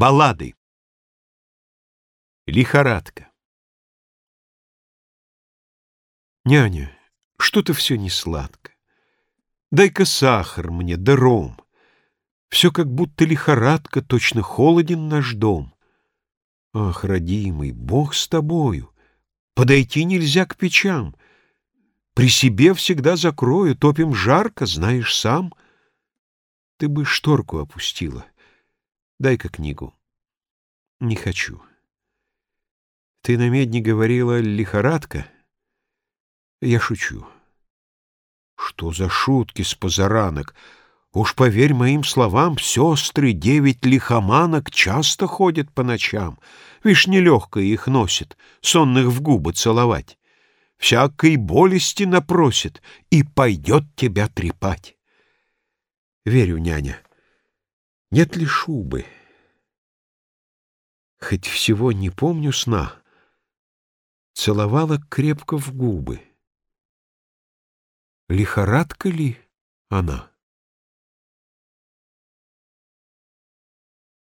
Баллады. Лихорадка. Няня, что-то все не сладко. Дай-ка сахар мне, да ром. Все как будто лихорадка, точно холоден наш дом. Ах, родимый, Бог с тобою. Подойти нельзя к печам. При себе всегда закрою, топим жарко, знаешь сам. Ты бы шторку опустила — Дай-ка книгу. Не хочу. Ты на медне говорила лихорадка? Я шучу. Что за шутки с позаранок? Уж поверь моим словам, сестры девять лихоманок часто ходят по ночам. Вишь, нелегко их носит, сонных в губы целовать. Всякой болести напросит и пойдет тебя трепать. Верю, няня, нет ли шубы? хоть всего не помню сна, целовала крепко в губы. Лихорадка ли она?